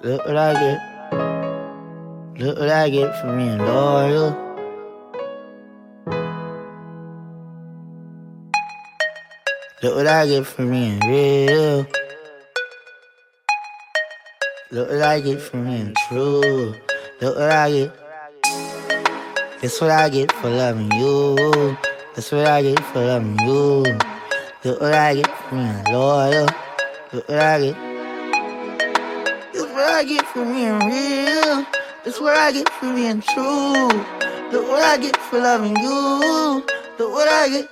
Look what I get. Look what I get for being loyal. Look what I get for being real. Look what I get for being true. Look what I get. That's what I get for loving you. That's what I get for loving you. Look what I get for being loyal. Look what I get. What I get for being real. That's what I get for being true. Look what I get for loving you. Look what I get.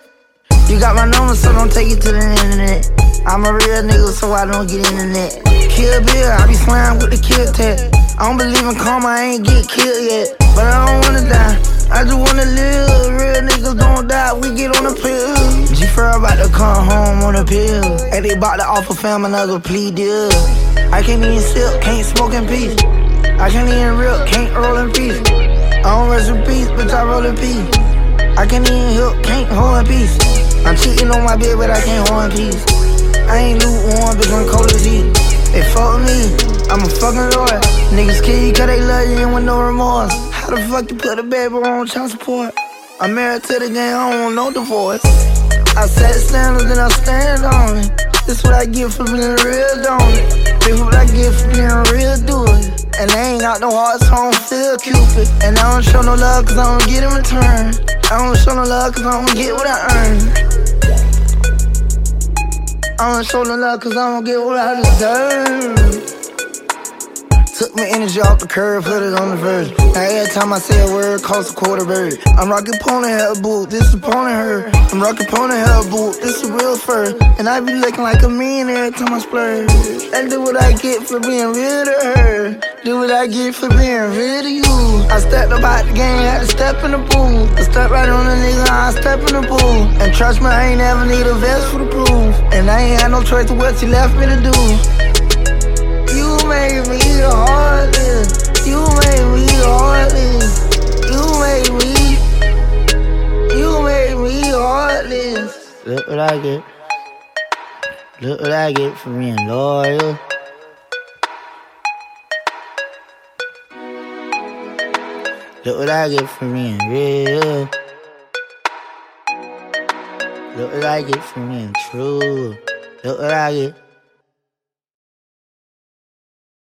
You got my number, so don't take it to the internet. I'm a real nigga, so I don't get in the net. Kill Bill, I be slammed with the kill tag. I don't believe in karma, I ain't get killed yet. But I don't wanna die, I just wanna live. Real niggas don't die, we get on the pill. G Fur about to come home on a pill. And they about to offer fam another plea deal. I can't even sip, can't smoke in peace. I can't even rip, can't roll in peace. I don't rest in peace, but I roll in peace. I can't even help, can't hold in peace. I'm cheating on my bed, but I can't hold in peace. I ain't lukewarm, bitch, I'm cold as heat. They fuck me, I'm a fucking lawyer. Niggas kill you cause they love you and with no remorse. How the fuck you put a baby on child support? I'm married to the game, I don't want no divorce. I set standards and I stand on it. This what I get for being real, don't it? This what I get for being real, do it. And I ain't got no heart, so I don't feel cupid. And I don't show no love cause I don't get in return. I don't show no love cause I don't get what I earn. I don't show no love cause I don't get what I deserve. Took my energy off the curb, put it on the verge. Now every time I say a word, cost a quarter bird. I'm rocking pony hair boot, this is pony hair. I'm rocking pony hair boot, this is real fur. And I be looking like a mean every time I splurge. And do what I get for being real to her. Do what I get for being real to you. I stepped up out the game, had to step in the pool. I stepped right on the nigga, I step in the pool. And trust me, I ain't ever need a vest for the proof. And I ain't had no choice of what she left me to do. Look what I get. Look what I get for being loyal. Look what I get for being real. Look what I get for being true. Look what I get.